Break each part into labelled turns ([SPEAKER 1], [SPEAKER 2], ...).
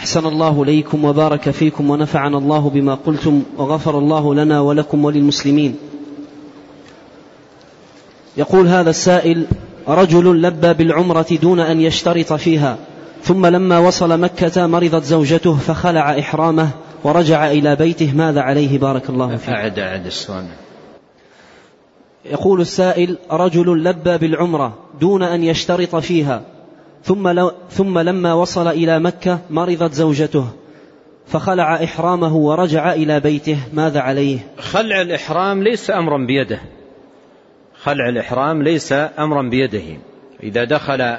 [SPEAKER 1] أحسن الله ليكم وبارك فيكم ونفعنا الله بما قلتم وغفر الله لنا ولكم وللمسلمين. يقول هذا السائل رجل لبى بالعمرة دون أن يشترط فيها ثم لما وصل مكة مرضت زوجته فخلع إحرامه ورجع إلى بيته ماذا عليه؟ بارك الله فيك.
[SPEAKER 2] أعد أعد السؤال.
[SPEAKER 1] يقول السائل رجل لبى بالعمرة دون أن يشترط فيها ثم, لو ثم لما وصل إلى مكة مرضت زوجته فخلع إحرامه ورجع إلى بيته. ماذا عليه؟
[SPEAKER 2] خلع الإحرام ليس أمرا بيده. خلع الإحرام ليس أمرا بيده. إذا دخل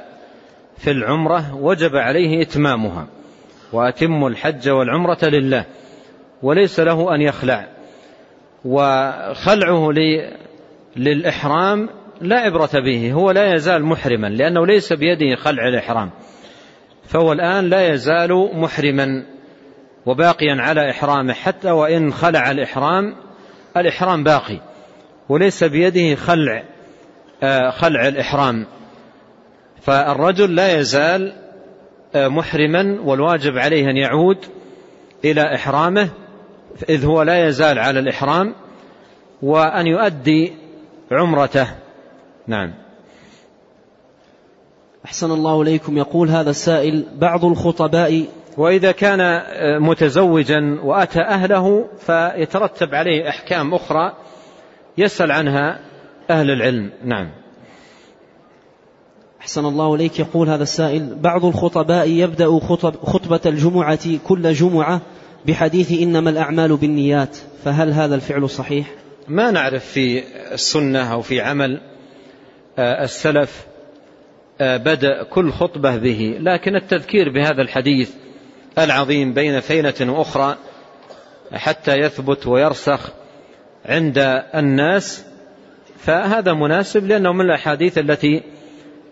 [SPEAKER 2] في العمرة وجب عليه إتمامها وأتم الحج والعمرة لله وليس له أن يخلع. وخلعه للإحرام لا عبرة به هو لا يزال محرما لأنه ليس بيده خلع الإحرام. فهو الآن لا يزال محرما وباقيا على إحرامه حتى وإن خلع الإحرام الإحرام باقي وليس بيده خلع آه، خلع الإحرام. فالرجل لا يزال آه، محرما والواجب عليه أن يعود إلى إحرامه إذ هو لا يزال على الإحرام وأن يؤدي عمرته. نعم.
[SPEAKER 1] أحسن الله إليكم. يقول هذا السائل بعض الخطباء
[SPEAKER 2] وإذا كان آه، متزوجا وأتى أهله فيترتب عليه أحكام أخرى يسأل عنها أهل العلم. نعم.
[SPEAKER 1] أحسن الله إليك. يقول هذا السائل بعض الخطباء يبدأ خطب خطبة الجمعة كل جمعة بحديث إنما الأعمال بالنيات فهل هذا الفعل صحيح؟
[SPEAKER 2] ما نعرف في السنة أو في عمل السلف آه، بدأ كل خطبة به لكن التذكير بهذا الحديث العظيم بين فينة وأخرى حتى يثبت ويرسخ عند الناس. فهذا مناسب لأنه من الأحاديث التي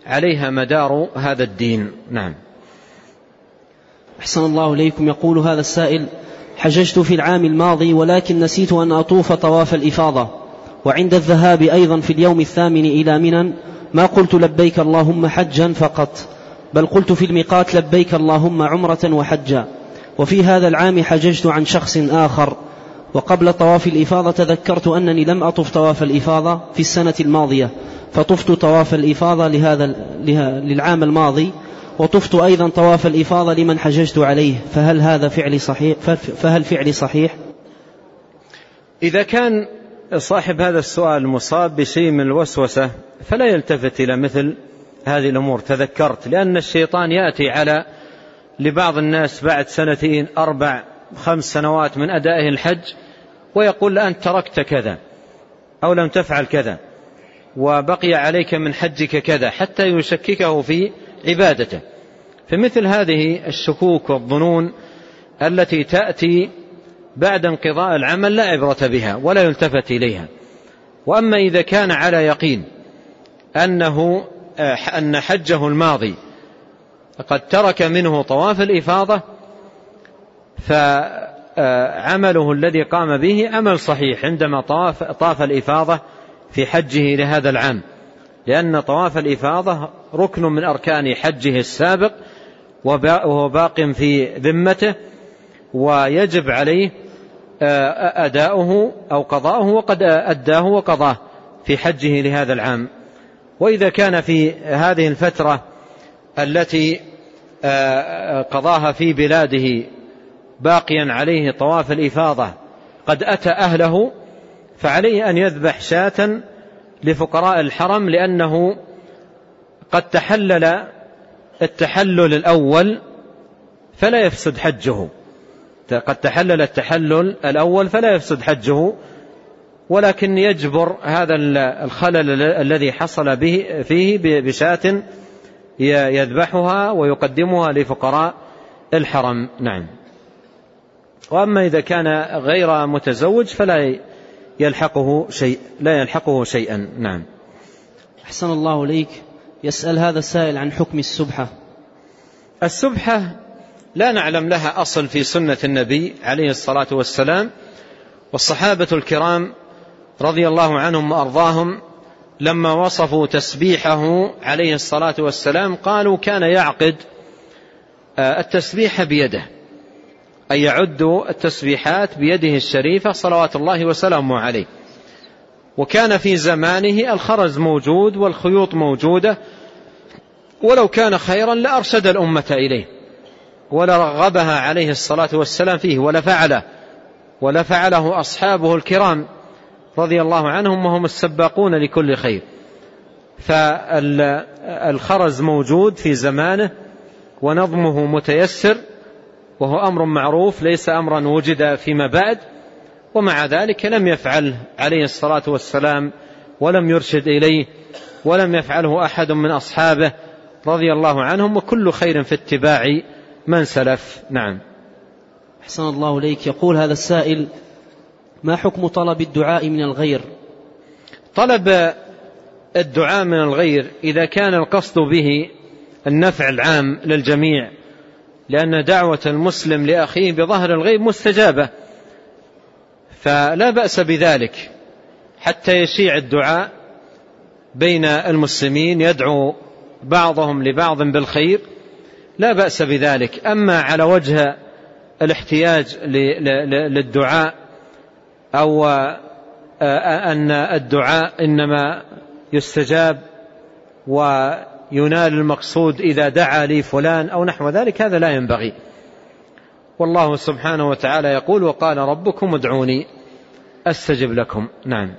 [SPEAKER 2] عليها مدار هذا الدين. نعم.
[SPEAKER 1] أحسن الله إليكم. يقول هذا السائل حججت في العام الماضي ولكن نسيت أن أطوف طواف الإفاضة. وعند الذهاب أيضا في اليوم الثامن إلى منى ما قلت لبيك اللهم حجا فقط بل قلت في الميقات لبيك اللهم عمرة وحجا. وفي هذا العام حججت عن شخص آخر وقبل طواف الإفاضة تذكرت أنني لم أطف طواف الإفاضة في السنة الماضية فطفت طواف الإفاضة لهذا للعام الماضي وطفت أيضا طواف الإفاضة لمن حججت عليه. فهل هذا فعلي صحيح؟ فهل فعلي صحيح؟
[SPEAKER 2] إذا كان صاحب هذا السؤال مصاب بشيء من الوسوسة فلا يلتفت إلى مثل هذه الأمور. تذكرت لأن الشيطان يأتي على لبعض الناس بعد سنتين أربع خمس سنوات من أدائه الحج ويقول أنت تركت كذا أو لم تفعل كذا وبقي عليك من حجك كذا حتى يشككه في عبادته. فمثل هذه الشكوك والظنون التي تأتي بعد انقضاء العمل لا عبرة بها ولا يلتفت إليها. وأما إذا كان على يقين أنه أن حجه الماضي قد ترك منه طواف الإفاضة فعمله الذي قام به عمل صحيح عندما طاف, طاف الإفاضة في حجه لهذا العام. لأن طواف الإفاضة ركن من أركان حجه السابق وهو باق في ذمته ويجب عليه أداؤه أو قضاؤه وقد أداه وقضاه في حجه لهذا العام. وإذا كان في هذه الفترة التي آه، قضاها في بلاده باقيا عليه طواف الإفاضة قد أتى أهله فعليه أن يذبح شاة لفقراء الحرم لأنه قد تحلل التحلل الأول فلا يفسد حجه. قد تحلل التحلل الأول فلا يفسد حجه ولكن يجبر هذا الخلل الذي حصل به فيه بشاة يذبحها ويقدمها لفقراء الحرم. نعم. وأما إذا كان غير متزوج فلا يلحقه شيء لا يلحقه شيئا. نعم.
[SPEAKER 1] أحسن الله إليك. يسأل هذا السائل عن حكم السبحة.
[SPEAKER 2] السبحة لا نعلم لها أصل في سنة النبي عليه الصلاة والسلام. والصحابة الكرام رضي الله عنهم وأرضاهم لما وصفوا تسبيحه عليه الصلاة والسلام قالوا كان يعقد آه، التسبيح بيده أن يعدوا التسبيحات بيده الشريفة صلوات الله وسلامه عليه. وكان في زمانه الخرز موجود والخيوط موجودة ولو كان خيرا لأرشد الأمة إليه. ولرغبها عليه الصلاة والسلام فيه ولفعله ولفعله أصحابه الكرام رضي الله عنهم وهم السباقون لكل خير. فالخرز موجود في زمانه ونظمه متيسر وهو أمر معروف ليس أمرا وجد فيما بعد. ومع ذلك لم يفعل عليه الصلاة والسلام ولم يرشد إليه ولم يفعله أحد من أصحابه رضي الله عنهم. وكل خير في اتباع من سلف؟ نعم.
[SPEAKER 1] أحسن الله إليك. يقول هذا السائل ما حكم طلب الدعاء من الغير؟
[SPEAKER 2] طلب الدعاء من الغير إذا كان القصد به النفع العام للجميع لأن دعوة المسلم لأخيه بظهر الغيب مستجابة فلا بأس بذلك حتى يشيع الدعاء بين المسلمين يدعو بعضهم لبعض بالخير لا بأس بذلك. أما على وجه الاحتياج للدعاء أو أن الدعاء إنما يستجاب وينال المقصود إذا دعا لي فلان أو نحو ذلك هذا لا ينبغي. والله سبحانه وتعالى يقول وقال ربكم ادعوني أستجب لكم. نعم.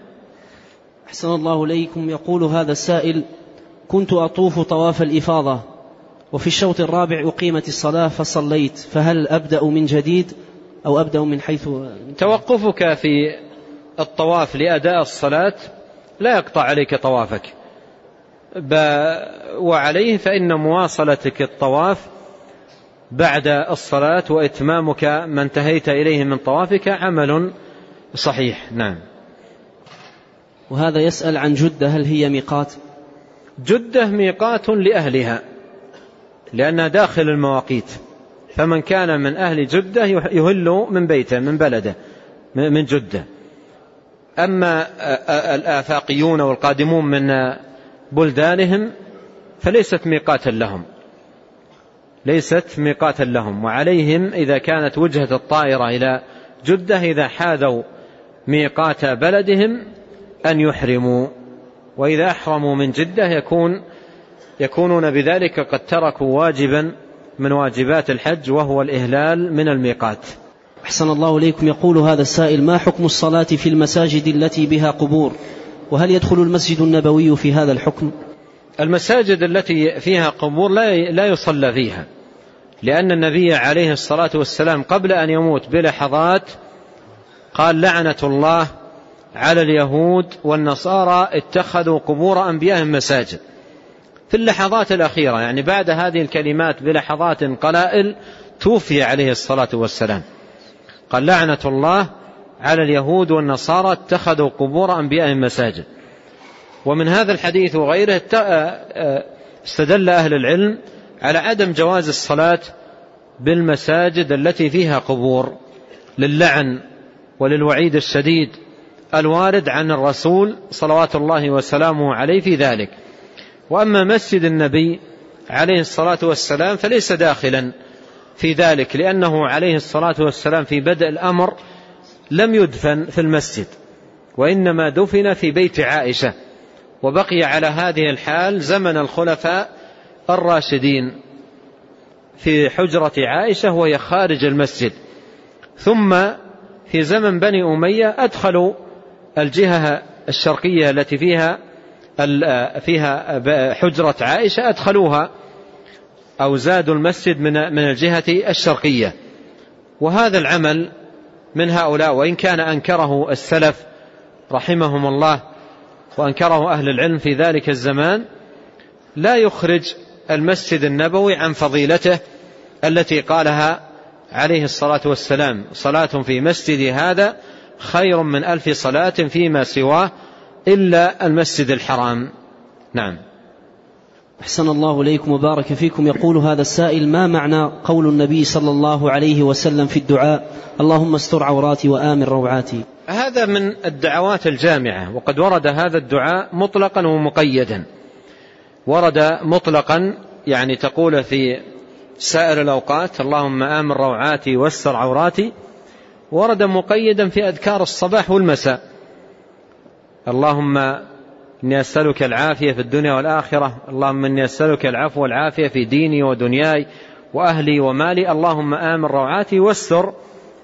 [SPEAKER 1] أحسن الله إليكم. يقول هذا السائل كنت أطوف طواف الإفاضة. وفي الشوط الرابع أقيمت الصلاة فصليت فهل أبدأ من جديد أو أبدأ من حيث
[SPEAKER 2] توقفك في الطواف لأداء الصلاة لا يقطع عليك طوافك. وعليه فإن مواصلتك الطواف بعد الصلاة وإتمامك ما انتهيت إليه من طوافك عمل صحيح. نعم.
[SPEAKER 1] وهذا يسأل عن جدة هل هي ميقات؟
[SPEAKER 2] جدة ميقات لأهلها. لأنها داخل المواقيت فمن كان من أهل جدة يهل من بيته من بلده من جدة. أما الآفاقيون والقادمون من بلدانهم فليست ميقاتا لهم. ليست ميقاتا لهم وعليهم إذا كانت وجهة الطائرة إلى جدة إذا حاذوا ميقات بلدهم أن يحرموا. وإذا أحرموا من جدة يكون يكونون بذلك قد تركوا واجبا من واجبات الحج وهو الإهلال من الميقات.
[SPEAKER 1] أحسن الله إليكم. يقول هذا السائل ما حكم الصلاة في المساجد التي بها قبور؟ وهل يدخل المسجد النبوي في هذا الحكم؟
[SPEAKER 2] المساجد التي فيها قبور لا لا يصلى فيها لأن النبي عليه الصلاة والسلام قبل أن يموت بلحظات قال لعنة الله على اليهود والنصارى اتخذوا قبور أنبيائهم مساجد. في اللحظات الأخيرة يعني بعد هذه الكلمات بلحظات قلائل توفي عليه الصلاة والسلام. قال لعنة الله على اليهود والنصارى اتخذوا قبور أنبيائهم مساجد. ومن هذا الحديث وغيره استدل أهل العلم على عدم جواز الصلاة بالمساجد التي فيها قبور للعن وللوعيد الشديد الوارد عن الرسول صلوات الله وسلامه عليه في ذلك. وأما مسجد النبي عليه الصلاة والسلام فليس داخلا في ذلك لأنه عليه الصلاة والسلام في بدء الأمر لم يدفن في المسجد وإنما دفن في بيت عائشة وبقي على هذه الحال زمن الخلفاء الراشدين في حجرة عائشة وهي خارج المسجد. ثم في زمن بني أمية أدخلوا الجهة الشرقية التي فيها فيها حجرة عائشة أدخلوها أو زادوا المسجد من الجهة الشرقية. وهذا العمل من هؤلاء وإن كان أنكره السلف رحمهم الله وأنكره أهل العلم في ذلك الزمان لا يخرج المسجد النبوي عن فضيلته التي قالها عليه الصلاة والسلام. صلاة في مسجد هذا خير من ألف صلاة فيما سواه إلا المسجد الحرام. نعم.
[SPEAKER 1] أحسن الله إليكم وبارك فيكم. يقول هذا السائل ما معنى قول النبي صلى الله عليه وسلم في الدعاء؟ اللهم استر عوراتي وآمن روعاتي.
[SPEAKER 2] هذا من الدعوات الجامعة وقد ورد هذا الدعاء مطلقا ومقيدا. ورد مطلقا يعني تقول في سائر الأوقات اللهم آمن روعاتي واستر عوراتي. ورد مقيدا في أذكار الصباح والمساء. اللهم إني أسألك العافية في الدنيا والآخرة. اللهم إني أسألك العفو والعافية في ديني ودنياي وأهلي ومالي. اللهم آمن روعاتي واستر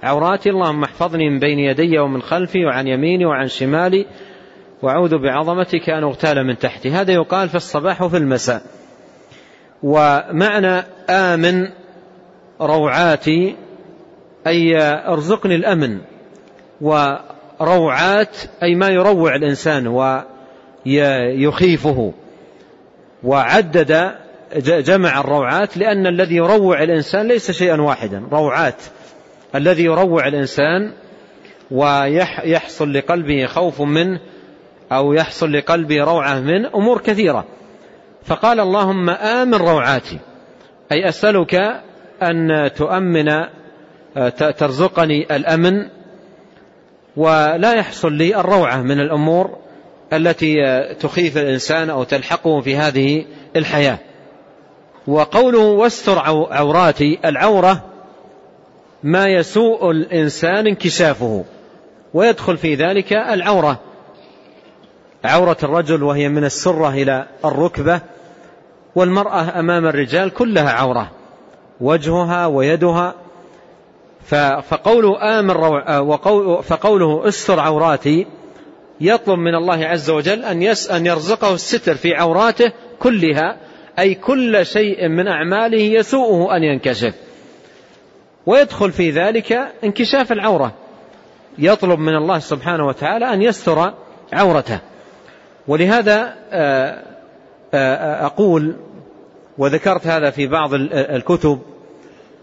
[SPEAKER 2] عوراتي. اللهم احفظني من بين يدي ومن خلفي وعن يميني وعن شمالي. وأعوذ بعظمتك أن أغتال من تحتي. هذا يقال في الصباح وفي المساء. ومعنى آمن روعاتي أي أرزقني الأمن. وروعات أي ما يروع الإنسان ويخيفه. وعدد جمع الروعات لأن الذي يروع الإنسان ليس شيئا واحدا. روعات. الذي يروع الإنسان ويحصل لقلبه خوف منه أو يحصل لقلبه روعة منه أمور كثيرة. فقال اللهم آمن روعاتي. أي أسألك أن تؤمن ترزقني الأمن ولا يحصل لي الروعة من الأمور التي تخيف الإنسان أو تلحقه في هذه الحياة. وقوله واستر عوراتي العورة ما يسوء الإنسان انكشافه ويدخل في ذلك العورة. عورة الرجل وهي من السرة إلى الركبة والمرأة أمام الرجال كلها عورة وجهها ويدها فقوله آمن وقول فقوله استر عوراتي يطلب من الله عز وجل أن أن يرزقه الستر في عوراته كلها أي كل شيء من أعماله يسوءه أن ينكشف. ويدخل في ذلك انكشاف العورة. يطلب من الله سبحانه وتعالى أن يستر عورته. ولهذا آه، آه، أقول وذكرت هذا في بعض الكتب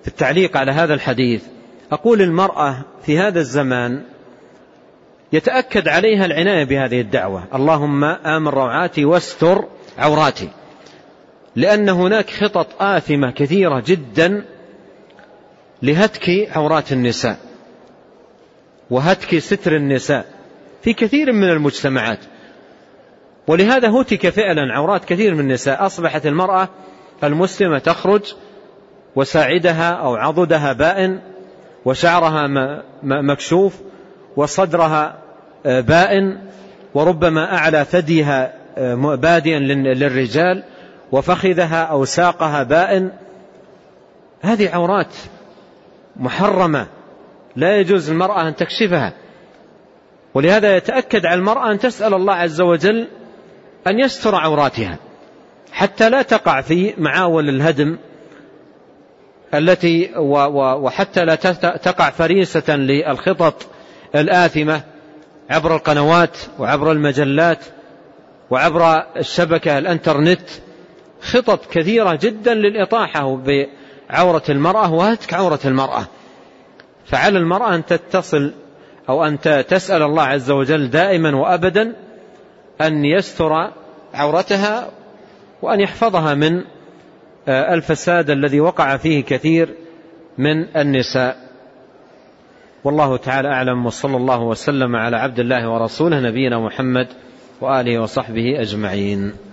[SPEAKER 2] في التعليق على هذا الحديث أقول المرأة في هذا الزمان يتأكد عليها العناية بهذه الدعوة. اللهم آمن روعاتي واستر عوراتي. لأن هناك خطط آثمة كثيرة جدا لهتك عورات النساء وهتك ستر النساء في كثير من المجتمعات. ولهذا هتك فعلا عورات كثير من النساء. أصبحت المرأة المسلمة تخرج وساعدها أو عضدها بائن وشعرها مكشوف وصدرها آه، بائن وربما أعلى ثديها آه، باديا للرجال وفخذها أو ساقها بائن. هذه عورات محرمة لا يجوز المرأة أن تكشفها. ولهذا يتأكد على المرأة أن تسأل الله عز وجل أن يستر عوراتها حتى لا تقع في معاول الهدم. التي وحتى لا تقع فريسة للخطط الآثمة عبر القنوات وعبر المجلات وعبر الشبكة الإنترنت خطط كثيرة جدا للإطاحة بعورة المرأة وهتك عورة المرأة. فعلى المرأة أن تتصل أو أن تسأل الله عز وجل دائما وأبدا أن يستر عورتها وأن يحفظها من الفساد الذي وقع فيه كثير من النساء. والله تعالى أعلم وصلى الله وسلم على عبد الله ورسوله نبينا محمد وآله وصحبه أجمعين.